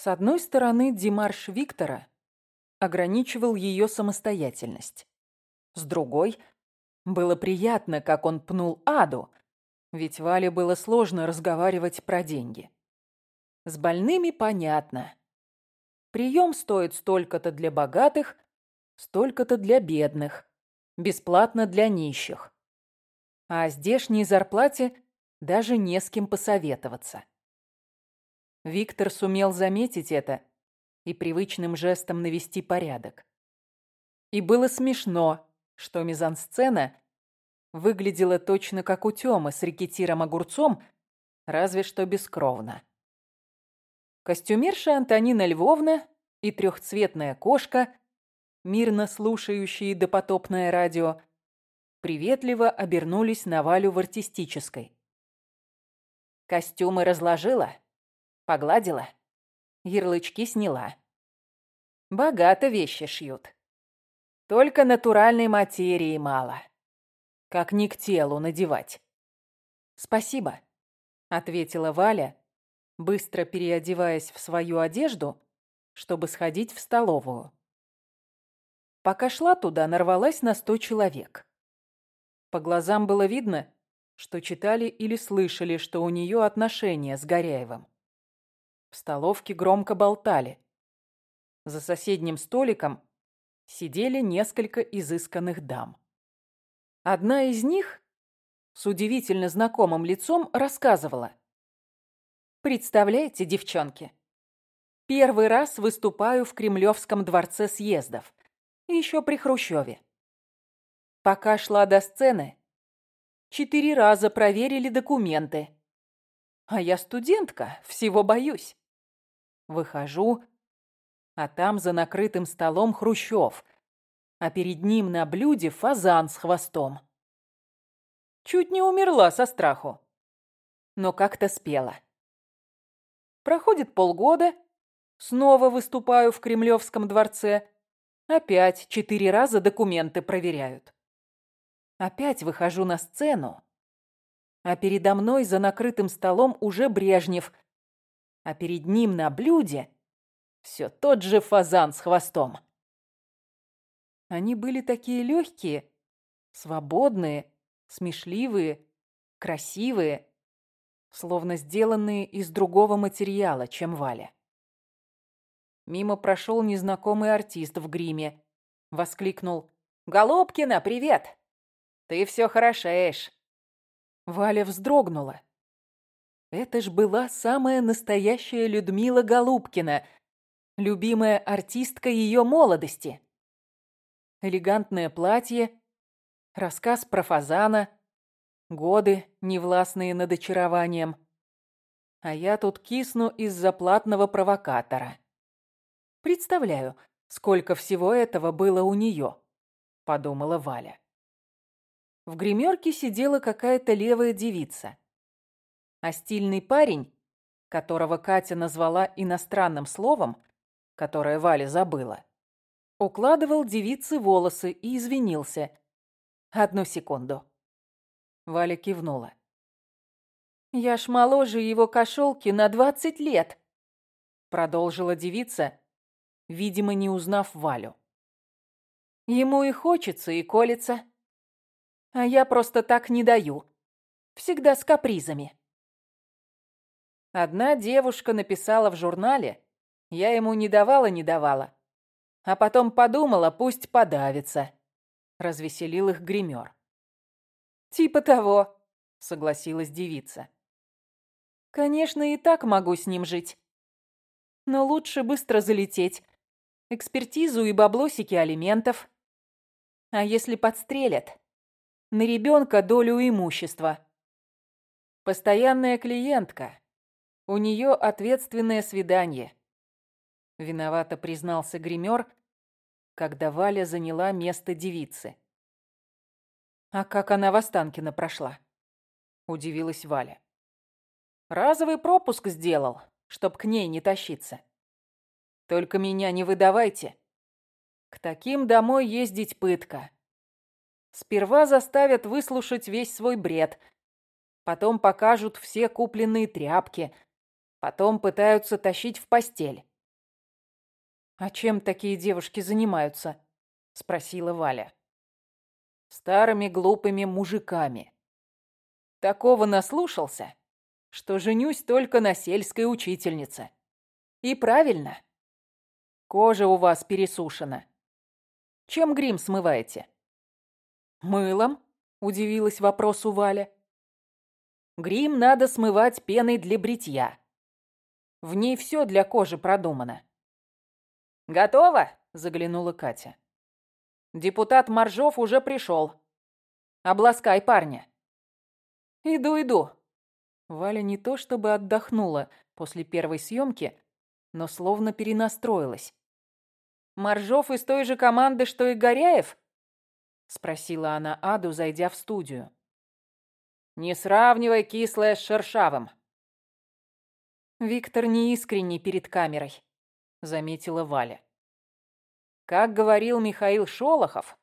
С одной стороны, демарш Виктора ограничивал ее самостоятельность. С другой, было приятно, как он пнул Аду, ведь Вале было сложно разговаривать про деньги. С больными понятно. Прием стоит столько-то для богатых, столько-то для бедных, бесплатно для нищих. А о здешней зарплате даже не с кем посоветоваться. Виктор сумел заметить это и привычным жестом навести порядок. И было смешно, что мизансцена выглядела точно как у Тёмы с рекетиром-огурцом, разве что бескровно. Костюмерша Антонина Львовна и трехцветная кошка, мирно слушающие допотопное радио, приветливо обернулись на Валю в артистической. Костюмы разложила, погладила, ярлычки сняла. Богато вещи шьют. Только натуральной материи мало. Как не к телу надевать. Спасибо, ответила Валя, быстро переодеваясь в свою одежду, чтобы сходить в столовую. Пока шла туда, нарвалась на сто человек. По глазам было видно, что читали или слышали, что у нее отношения с Горяевым. В столовке громко болтали. За соседним столиком сидели несколько изысканных дам. Одна из них с удивительно знакомым лицом рассказывала. Представляете, девчонки, первый раз выступаю в Кремлевском дворце съездов, еще при Хрущеве. Пока шла до сцены, четыре раза проверили документы. А я студентка, всего боюсь. Выхожу, а там за накрытым столом Хрущев, а перед ним на блюде фазан с хвостом. Чуть не умерла со страху, но как-то спела. Проходит полгода, снова выступаю в Кремлевском дворце, опять четыре раза документы проверяют. Опять выхожу на сцену, а передо мной за накрытым столом уже Брежнев, а перед ним на блюде все тот же фазан с хвостом. Они были такие легкие, свободные, смешливые, красивые, словно сделанные из другого материала, чем Валя. Мимо прошел незнакомый артист в гриме. Воскликнул «Голубкина, привет! Ты все хорошеешь!» Валя вздрогнула. Это ж была самая настоящая Людмила Голубкина, любимая артистка ее молодости. Элегантное платье, рассказ про фазана — Годы, невластные над очарованием. А я тут кисну из-за платного провокатора. Представляю, сколько всего этого было у нее, подумала Валя. В гримерке сидела какая-то левая девица. А стильный парень, которого Катя назвала иностранным словом, которое Валя забыла, укладывал девице волосы и извинился. Одну секунду. Валя кивнула. «Я ж моложе его кошелки на двадцать лет», продолжила девица, видимо, не узнав Валю. «Ему и хочется, и колется. А я просто так не даю. Всегда с капризами». Одна девушка написала в журнале, я ему не давала, не давала. А потом подумала, пусть подавится. Развеселил их гример. «Типа того», — согласилась девица. «Конечно, и так могу с ним жить. Но лучше быстро залететь. Экспертизу и баблосики алиментов. А если подстрелят? На ребенка долю имущества. Постоянная клиентка. У нее ответственное свидание». Виновато признался гример, когда Валя заняла место девицы. «А как она в Останкино прошла?» – удивилась Валя. «Разовый пропуск сделал, чтоб к ней не тащиться. Только меня не выдавайте. К таким домой ездить пытка. Сперва заставят выслушать весь свой бред, потом покажут все купленные тряпки, потом пытаются тащить в постель. «А чем такие девушки занимаются?» — спросила Валя. «Старыми глупыми мужиками. Такого наслушался, что женюсь только на сельской учительнице. И правильно. Кожа у вас пересушена. Чем грим смываете?» «Мылом?» — удивилась вопросу Валя. «Грим надо смывать пеной для бритья. В ней все для кожи продумано». «Готово?» — заглянула Катя. «Депутат Моржов уже пришел. Обласкай парня». «Иду, иду». Валя не то чтобы отдохнула после первой съемки, но словно перенастроилась. «Моржов из той же команды, что и Горяев?» — спросила она Аду, зайдя в студию. «Не сравнивай кислое с шершавым». «Виктор неискренний перед камерой», — заметила Валя. «Как говорил Михаил Шолохов,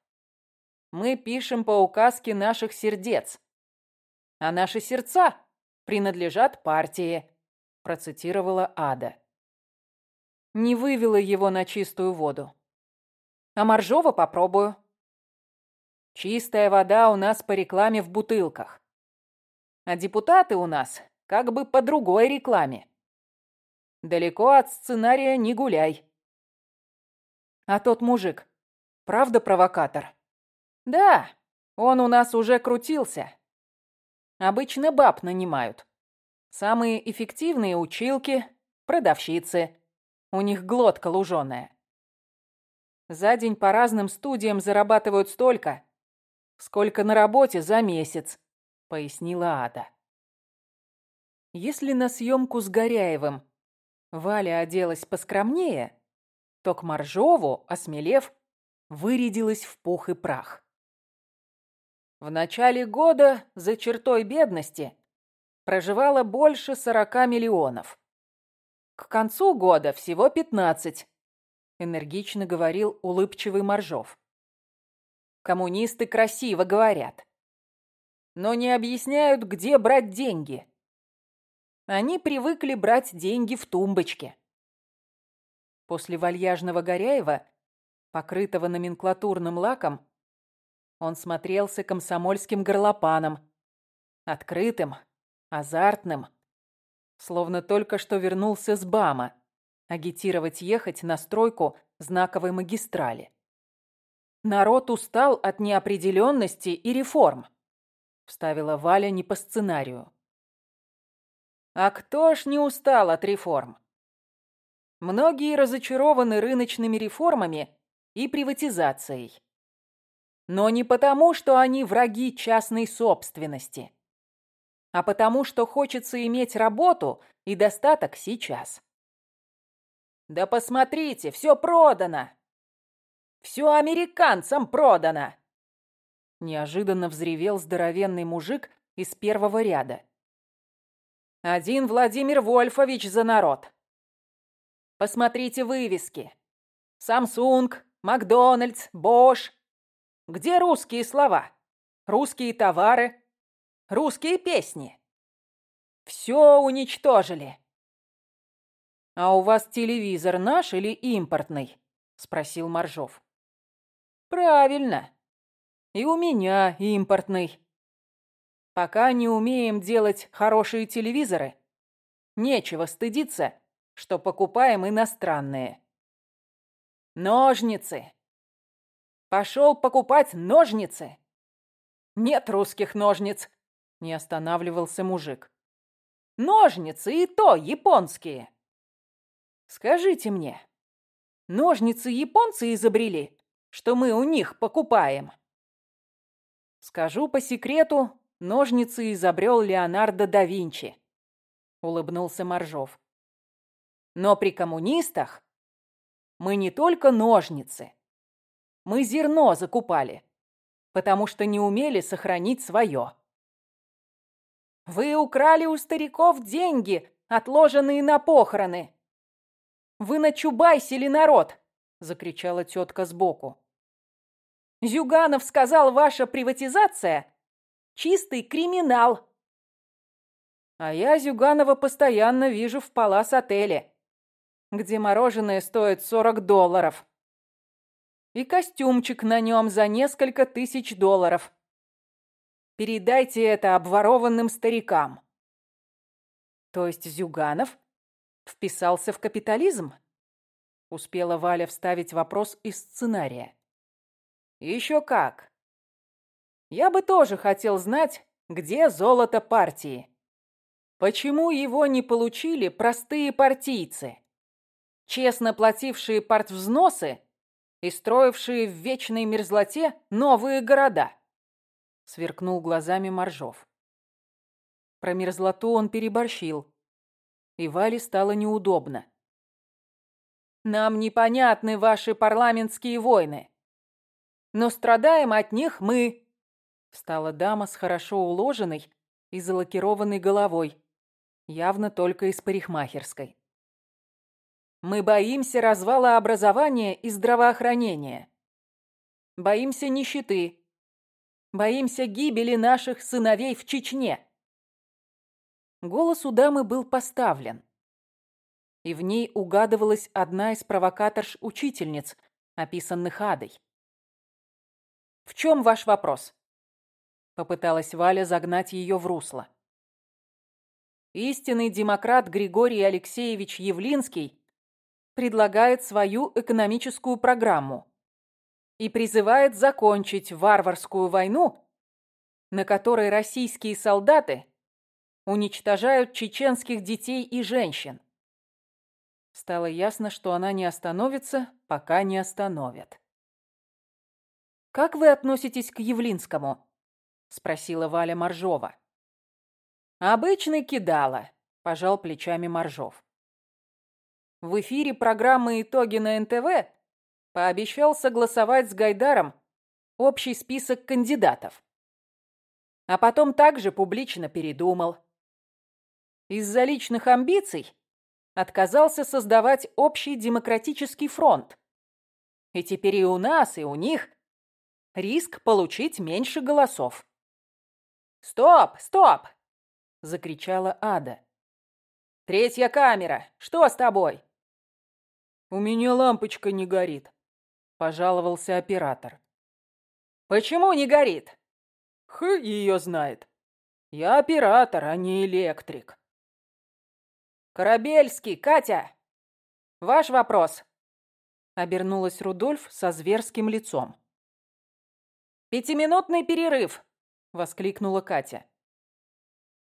мы пишем по указке наших сердец, а наши сердца принадлежат партии», — процитировала Ада. Не вывела его на чистую воду. «А Моржова попробую», Чистая вода у нас по рекламе в бутылках. А депутаты у нас как бы по другой рекламе. Далеко от сценария не гуляй. А тот мужик, правда провокатор? Да, он у нас уже крутился. Обычно баб нанимают. Самые эффективные училки, продавщицы. У них глотка луженая. За день по разным студиям зарабатывают столько, «Сколько на работе за месяц», — пояснила Ада. Если на съемку с Горяевым Валя оделась поскромнее, то к Моржову, осмелев, вырядилась в пух и прах. В начале года за чертой бедности проживало больше сорока миллионов. К концу года всего пятнадцать, энергично говорил улыбчивый Моржов. Коммунисты красиво говорят. Но не объясняют, где брать деньги. Они привыкли брать деньги в тумбочке. После вальяжного Горяева, покрытого номенклатурным лаком, он смотрелся комсомольским горлопаном, открытым, азартным, словно только что вернулся с БАМа, агитировать ехать на стройку знаковой магистрали. Народ устал от неопределенности и реформ, вставила Валя не по сценарию. А кто ж не устал от реформ? Многие разочарованы рыночными реформами и приватизацией. Но не потому, что они враги частной собственности, а потому, что хочется иметь работу и достаток сейчас. Да посмотрите, все продано. Все американцам продано!» Неожиданно взревел здоровенный мужик из первого ряда. «Один Владимир Вольфович за народ!» «Посмотрите вывески. Самсунг, Макдональдс, Бош. Где русские слова? Русские товары? Русские песни? Все уничтожили!» «А у вас телевизор наш или импортный?» — спросил Моржов. Правильно. И у меня импортный. Пока не умеем делать хорошие телевизоры, нечего стыдиться, что покупаем иностранные. Ножницы. Пошел покупать ножницы. Нет русских ножниц, не останавливался мужик. Ножницы и то японские. Скажите мне, ножницы японцы изобрели что мы у них покупаем. Скажу по секрету, ножницы изобрел Леонардо да Винчи, улыбнулся Моржов. Но при коммунистах мы не только ножницы, мы зерно закупали, потому что не умели сохранить свое. Вы украли у стариков деньги, отложенные на похороны. Вы начубайсили народ, — закричала тетка сбоку. «Зюганов сказал, ваша приватизация — чистый криминал!» «А я Зюганова постоянно вижу в палас-отеле. где мороженое стоит 40 долларов. И костюмчик на нем за несколько тысяч долларов. Передайте это обворованным старикам. То есть Зюганов вписался в капитализм? Успела Валя вставить вопрос из сценария. Еще как. Я бы тоже хотел знать, где золото партии. Почему его не получили простые партийцы, честно платившие партвзносы и строившие в вечной мерзлоте новые города? Сверкнул глазами Моржов. Про мерзлоту он переборщил, и Вале стало неудобно. «Нам непонятны ваши парламентские войны, но страдаем от них мы», встала дама с хорошо уложенной и залакированной головой, явно только из парикмахерской. Мы боимся развала образования и здравоохранения. Боимся нищеты. Боимся гибели наших сыновей в Чечне. Голос у дамы был поставлен. И в ней угадывалась одна из провокаторш-учительниц, описанных Адой. «В чем ваш вопрос?» Попыталась Валя загнать ее в русло. Истинный демократ Григорий Алексеевич Явлинский предлагает свою экономическую программу и призывает закончить варварскую войну, на которой российские солдаты уничтожают чеченских детей и женщин. Стало ясно, что она не остановится, пока не остановят. «Как вы относитесь к Явлинскому?» — спросила Валя Моржова. «Обычный кидала», — пожал плечами Моржов. В эфире программы «Итоги на НТВ» пообещал согласовать с Гайдаром общий список кандидатов. А потом также публично передумал. Из-за личных амбиций отказался создавать общий демократический фронт. И теперь и у нас, и у них риск получить меньше голосов. «Стоп! Стоп!» — закричала Ада. «Третья камера! Что с тобой?» «У меня лампочка не горит», — пожаловался оператор. «Почему не горит?» «Х ее знает. Я оператор, а не электрик». «Корабельский, Катя! Ваш вопрос!» Обернулась Рудольф со зверским лицом. «Пятиминутный перерыв!» — воскликнула Катя.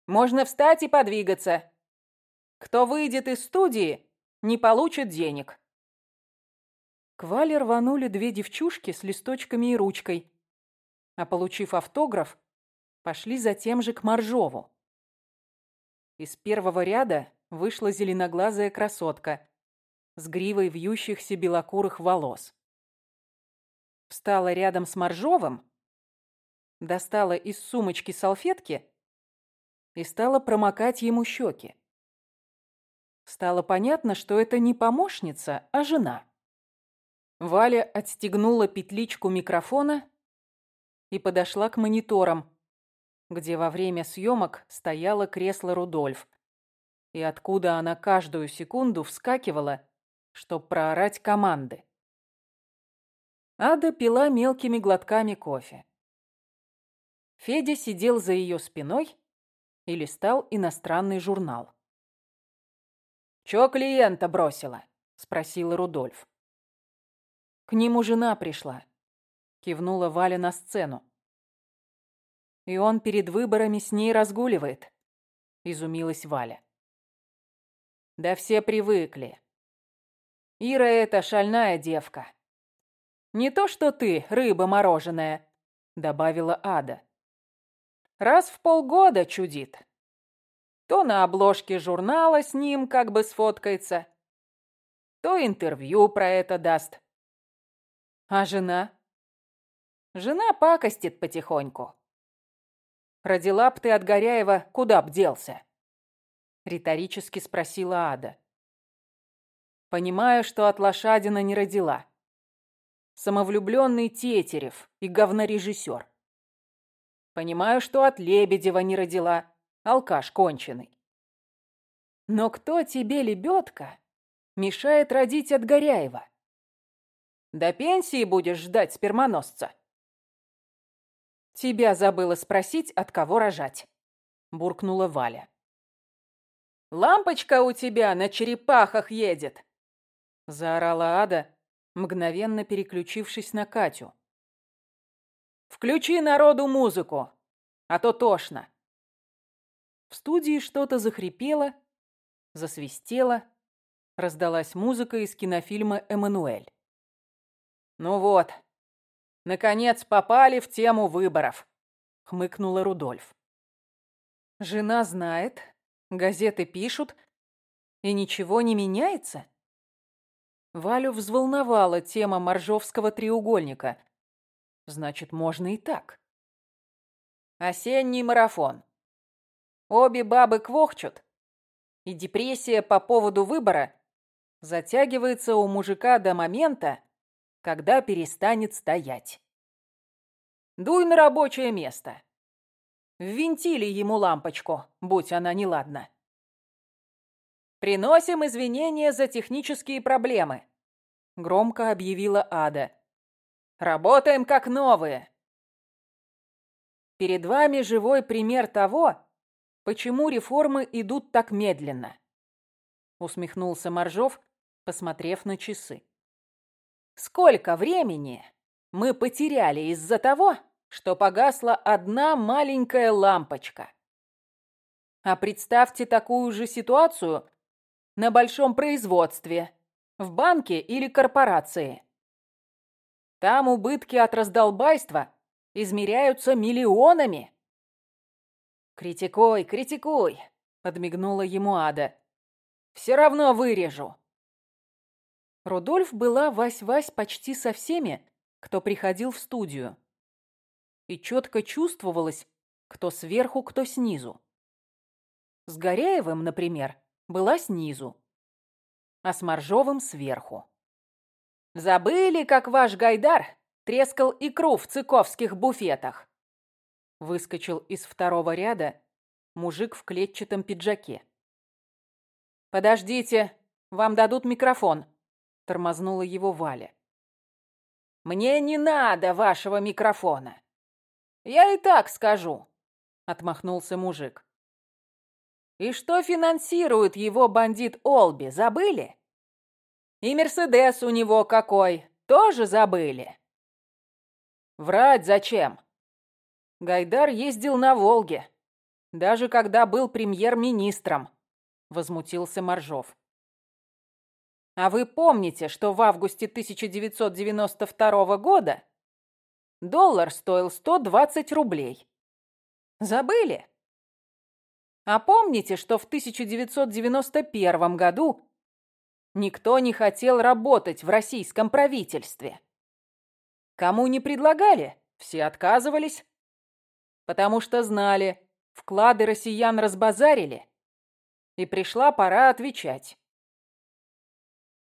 «Можно встать и подвигаться. Кто выйдет из студии, не получит денег». К Вале рванули две девчушки с листочками и ручкой, а, получив автограф, пошли затем же к Моржову. Из первого ряда вышла зеленоглазая красотка с гривой вьющихся белокурых волос. Встала рядом с Моржовым, достала из сумочки салфетки и стала промокать ему щеки. Стало понятно, что это не помощница, а жена. Валя отстегнула петличку микрофона и подошла к мониторам, где во время съемок стояло кресло Рудольф, и откуда она каждую секунду вскакивала, чтобы проорать команды. Ада пила мелкими глотками кофе. Федя сидел за ее спиной и листал иностранный журнал. «Чё клиента бросила?» — спросил Рудольф. «К нему жена пришла», — кивнула Валя на сцену. «И он перед выборами с ней разгуливает», — изумилась Валя. «Да все привыкли. Ира эта шальная девка. Не то что ты, рыба мороженая», — добавила Ада. Раз в полгода чудит. То на обложке журнала с ним как бы сфоткается, то интервью про это даст. А жена? Жена пакостит потихоньку. Родила б ты от Горяева, куда б делся? Риторически спросила Ада. Понимаю, что от лошадина не родила. Самовлюбленный Тетерев и говнорежиссер. Понимаю, что от Лебедева не родила. Алкаш конченый. Но кто тебе, лебедка, мешает родить от Горяева. До пенсии будешь ждать спермоносца. Тебя забыла спросить, от кого рожать, буркнула Валя. Лампочка у тебя на черепахах едет, заорала Ада, мгновенно переключившись на Катю. Включи народу музыку, а то тошно. В студии что-то захрипело, засвистело, раздалась музыка из кинофильма «Эммануэль». «Ну вот, наконец попали в тему выборов», — хмыкнула Рудольф. «Жена знает, газеты пишут, и ничего не меняется?» Валю взволновала тема Моржовского треугольника. Значит, можно и так. Осенний марафон. Обе бабы квохчут, и депрессия по поводу выбора затягивается у мужика до момента, когда перестанет стоять. Дуй на рабочее место. Ввинтили ему лампочку, будь она неладна. «Приносим извинения за технические проблемы», — громко объявила Ада. «Работаем как новые». Перед вами живой пример того, Почему реформы идут так медленно? Усмехнулся Моржов, посмотрев на часы. Сколько времени мы потеряли из-за того, что погасла одна маленькая лампочка? А представьте такую же ситуацию на большом производстве, в банке или корпорации. Там убытки от раздолбайства измеряются миллионами. «Критикуй, критикуй!» — подмигнула ему Ада. «Все равно вырежу!» Рудольф была вась-вась почти со всеми, кто приходил в студию. И четко чувствовалось, кто сверху, кто снизу. С Горяевым, например, была снизу, а с Моржовым сверху. «Забыли, как ваш Гайдар трескал икру в цыковских буфетах?» Выскочил из второго ряда мужик в клетчатом пиджаке. «Подождите, вам дадут микрофон», — тормознула его Валя. «Мне не надо вашего микрофона. Я и так скажу», — отмахнулся мужик. «И что финансирует его бандит Олби, забыли? И Мерседес у него какой, тоже забыли?» «Врать зачем?» Гайдар ездил на Волге, даже когда был премьер-министром, возмутился Моржов. А вы помните, что в августе 1992 года доллар стоил 120 рублей? Забыли? А помните, что в 1991 году никто не хотел работать в российском правительстве? Кому не предлагали, все отказывались потому что знали, вклады россиян разбазарили, и пришла пора отвечать.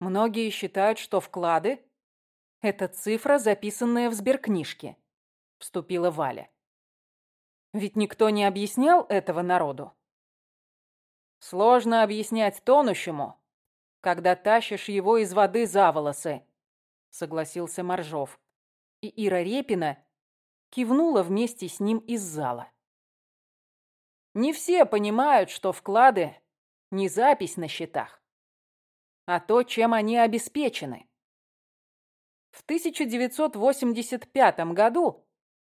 Многие считают, что вклады – это цифра, записанная в сберкнижке, вступила Валя. Ведь никто не объяснял этого народу. Сложно объяснять тонущему, когда тащишь его из воды за волосы, согласился Моржов. И Ира Репина кивнула вместе с ним из зала. Не все понимают, что вклады не запись на счетах, а то, чем они обеспечены. В 1985 году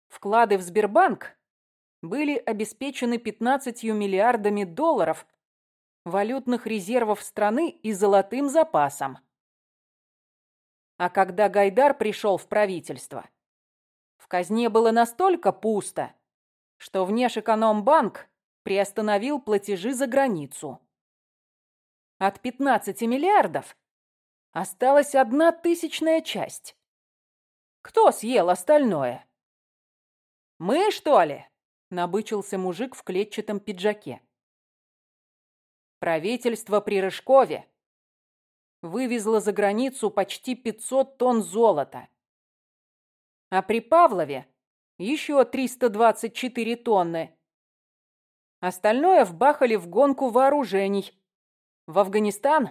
вклады в Сбербанк были обеспечены 15 миллиардами долларов валютных резервов страны и золотым запасом. А когда Гайдар пришел в правительство – казне было настолько пусто, что Внешэкономбанк приостановил платежи за границу. От 15 миллиардов осталась одна тысячная часть. Кто съел остальное? Мы, что ли? Набычился мужик в клетчатом пиджаке. Правительство при Рыжкове вывезло за границу почти 500 тонн золота. А при Павлове еще 324 тонны. Остальное вбахали в гонку вооружений. В Афганистан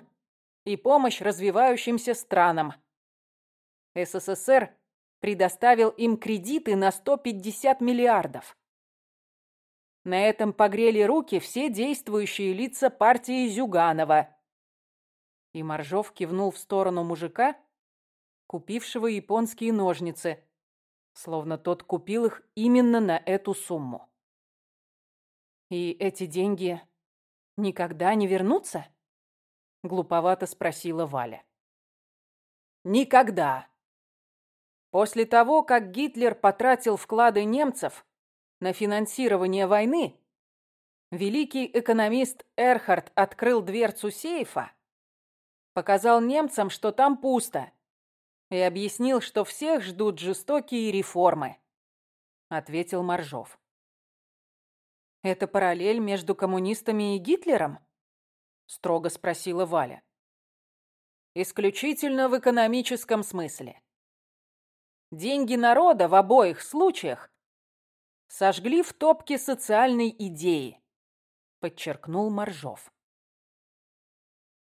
и помощь развивающимся странам. СССР предоставил им кредиты на 150 миллиардов. На этом погрели руки все действующие лица партии Зюганова. И Моржов кивнул в сторону мужика, купившего японские ножницы, словно тот купил их именно на эту сумму. «И эти деньги никогда не вернутся?» — глуповато спросила Валя. «Никогда!» После того, как Гитлер потратил вклады немцев на финансирование войны, великий экономист Эрхард открыл дверцу сейфа, показал немцам, что там пусто, и объяснил, что всех ждут жестокие реформы, ответил Моржов. Это параллель между коммунистами и Гитлером? строго спросила Валя. Исключительно в экономическом смысле. Деньги народа в обоих случаях сожгли в топке социальной идеи, подчеркнул Моржов.